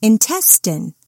intestine.